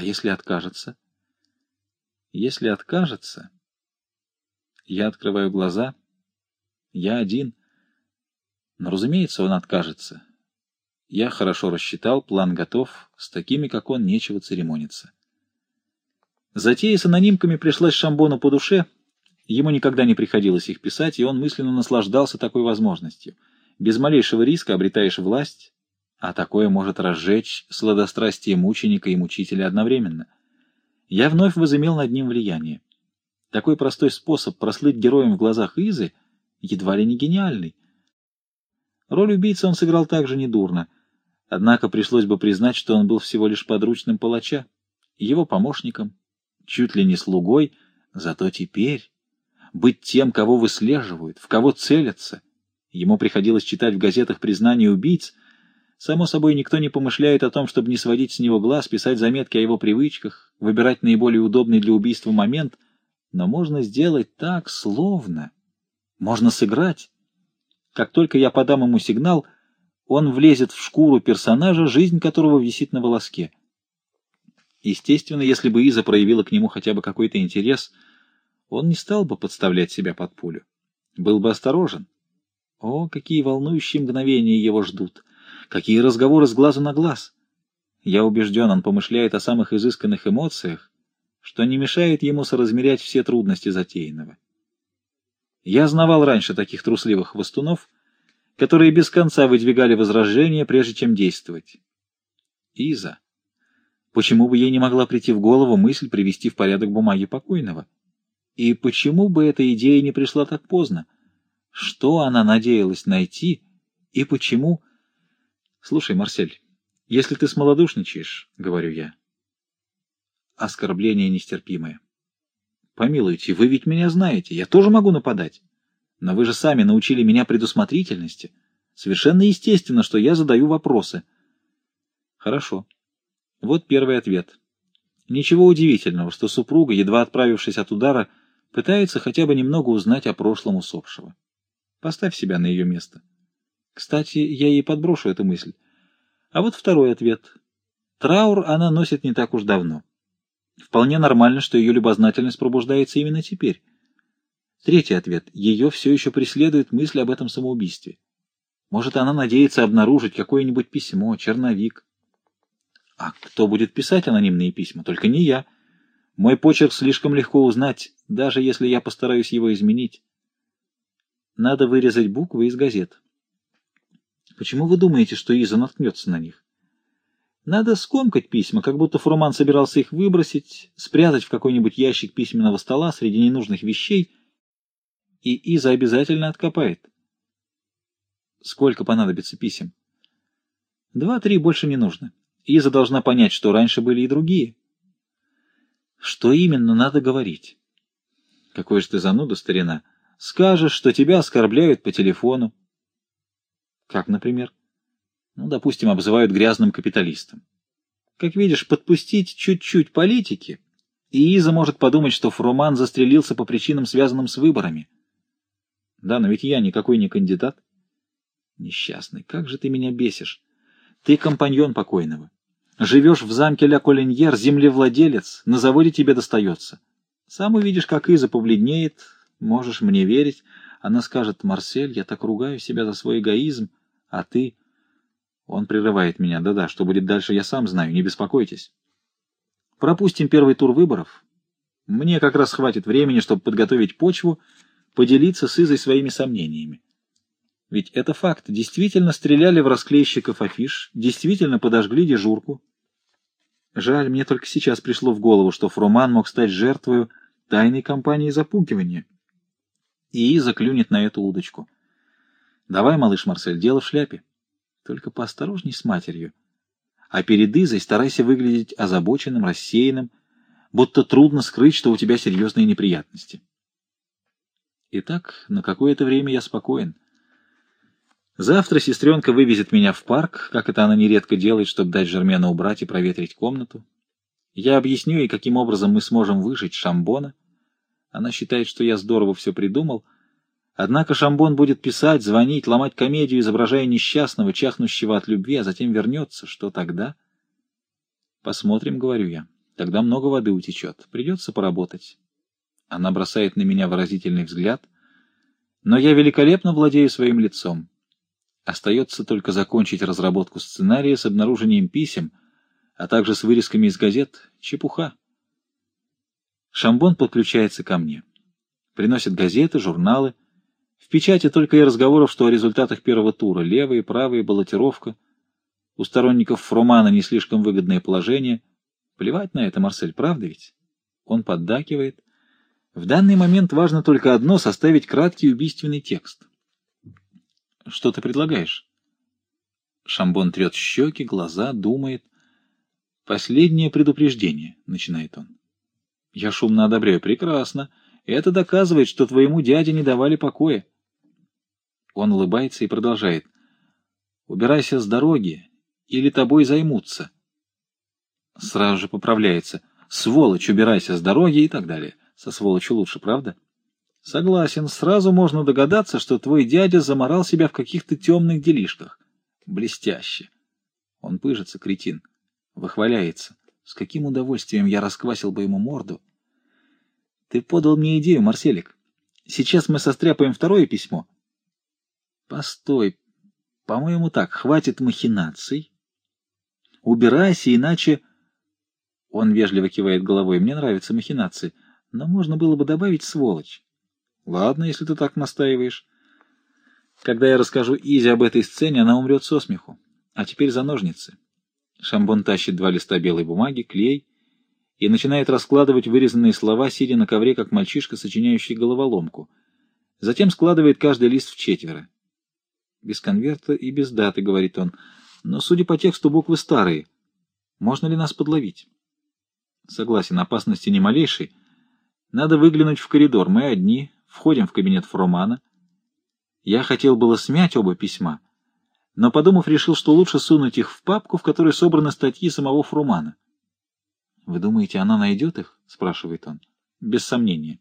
А если откажется? Если откажется... Я открываю глаза. Я один. Но, разумеется, он откажется. Я хорошо рассчитал, план готов. С такими, как он, нечего церемониться. Затея с анонимками пришлась Шамбону по душе. Ему никогда не приходилось их писать, и он мысленно наслаждался такой возможностью. Без малейшего риска обретаешь власть, а такое может разжечь сладострастие мученика и мучителя одновременно. Я вновь возымел над ним влияние. Такой простой способ прослыть героем в глазах Изы едва ли не гениальный. Роль убийцы он сыграл также недурно, однако пришлось бы признать, что он был всего лишь подручным палача, его помощником, чуть ли не слугой, зато теперь быть тем, кого выслеживают, в кого целятся. Ему приходилось читать в газетах признания убийц, Само собой, никто не помышляет о том, чтобы не сводить с него глаз, писать заметки о его привычках, выбирать наиболее удобный для убийства момент — но можно сделать так, словно. Можно сыграть. Как только я подам ему сигнал, он влезет в шкуру персонажа, жизнь которого висит на волоске. Естественно, если бы Иза проявила к нему хотя бы какой-то интерес, он не стал бы подставлять себя под пулю. Был бы осторожен. О, какие волнующие мгновения его ждут! Какие разговоры с глазу на глаз! Я убежден, он помышляет о самых изысканных эмоциях, что не мешает ему соразмерять все трудности затеянного. Я знавал раньше таких трусливых хвостунов, которые без конца выдвигали возражения, прежде чем действовать. Иза. Почему бы ей не могла прийти в голову мысль привести в порядок бумаги покойного? И почему бы эта идея не пришла так поздно? Что она надеялась найти и почему... Слушай, Марсель, если ты смолодушничаешь, — говорю я, — оскорбление нестерпимое. Помилуйте, вы ведь меня знаете, я тоже могу нападать. Но вы же сами научили меня предусмотрительности. Совершенно естественно, что я задаю вопросы. Хорошо. Вот первый ответ. Ничего удивительного, что супруга, едва отправившись от удара, пытается хотя бы немного узнать о прошлом усопшего. Поставь себя на ее место. Кстати, я ей подброшу эту мысль. А вот второй ответ. Траур она носит не так уж давно. Вполне нормально, что ее любознательность пробуждается именно теперь. Третий ответ. Ее все еще преследует мысль об этом самоубийстве. Может, она надеется обнаружить какое-нибудь письмо, черновик. А кто будет писать анонимные письма? Только не я. Мой почерк слишком легко узнать, даже если я постараюсь его изменить. Надо вырезать буквы из газет. Почему вы думаете, что Иза наткнется на них? Надо скомкать письма, как будто Фурман собирался их выбросить, спрятать в какой-нибудь ящик письменного стола среди ненужных вещей, и Иза обязательно откопает. Сколько понадобится писем? Два-три больше не нужно. Иза должна понять, что раньше были и другие. Что именно надо говорить? Какой же ты зануда, старина. Скажешь, что тебя оскорбляют по телефону. Как, например? ну, допустим, обзывают грязным капиталистом. Как видишь, подпустить чуть-чуть политики, и Иза может подумать, что Фруман застрелился по причинам, связанным с выборами. Да, но ведь я никакой не кандидат. Несчастный, как же ты меня бесишь. Ты компаньон покойного. Живешь в замке Ля Колиньер, землевладелец, на заводе тебе достается. Сам увидишь, как Иза побледнеет, можешь мне верить. Она скажет, Марсель, я так ругаю себя за свой эгоизм, а ты... Он прерывает меня. Да-да, что будет дальше, я сам знаю, не беспокойтесь. Пропустим первый тур выборов. Мне как раз хватит времени, чтобы подготовить почву, поделиться с Изой своими сомнениями. Ведь это факт. Действительно стреляли в расклейщиков афиш, действительно подожгли дежурку. Жаль, мне только сейчас пришло в голову, что Фроман мог стать жертвой тайной кампании запугивания. И Иза клюнет на эту удочку. Давай, малыш Марсель, дело в шляпе. Только поосторожней с матерью. А перед Изой старайся выглядеть озабоченным, рассеянным, будто трудно скрыть, что у тебя серьезные неприятности. Итак, на какое-то время я спокоен. Завтра сестренка вывезет меня в парк, как это она нередко делает, чтобы дать Жермена убрать и проветрить комнату. Я объясню ей, каким образом мы сможем выжить Шамбона. Она считает, что я здорово все придумал — Однако Шамбон будет писать, звонить, ломать комедию, изображая несчастного, чахнущего от любви, а затем вернется. Что тогда? Посмотрим, говорю я. Тогда много воды утечет. Придется поработать. Она бросает на меня выразительный взгляд, но я великолепно владею своим лицом. Остается только закончить разработку сценария с обнаружением писем, а также с вырезками из газет. Чепуха. Шамбон подключается ко мне. Приносит газеты, журналы. В печати только и разговоров, что о результатах первого тура. Левые, правые, баллотировка. У сторонников Фрумана не слишком выгодное положение. Плевать на это, Марсель, правда ведь? Он поддакивает. В данный момент важно только одно — составить краткий убийственный текст. Что ты предлагаешь? Шамбон трет щеки, глаза, думает. Последнее предупреждение, — начинает он. Я шумно одобряю. Прекрасно. Это доказывает, что твоему дяде не давали покоя. Он улыбается и продолжает. Убирайся с дороги, или тобой займутся. Сразу же поправляется. Сволочь, убирайся с дороги и так далее. Со сволочью лучше, правда? Согласен, сразу можно догадаться, что твой дядя заморал себя в каких-то темных делишках. Блестяще. Он пыжится, кретин. Выхваляется. С каким удовольствием я расквасил бы ему морду. Ты подал мне идею, Марселик. Сейчас мы состряпаем второе письмо. Постой. По-моему, так, хватит махинаций. Убирайся, иначе... Он вежливо кивает головой. Мне нравятся махинации но можно было бы добавить сволочь. Ладно, если ты так настаиваешь. Когда я расскажу Изи об этой сцене, она умрет со смеху. А теперь за ножницы. Шамбон тащит два листа белой бумаги, клей и начинает раскладывать вырезанные слова, сидя на ковре, как мальчишка, сочиняющий головоломку. Затем складывает каждый лист в четверо. Без конверта и без даты, говорит он. Но, судя по тексту, буквы старые. Можно ли нас подловить? Согласен, опасности не малейшей, надо выглянуть в коридор. Мы одни, входим в кабинет Фромана. Я хотел было смять оба письма, но, подумав, решил, что лучше сунуть их в папку, в которой собраны статьи самого Фрумана. — Вы думаете, она найдет их? — спрашивает он. — Без сомнения.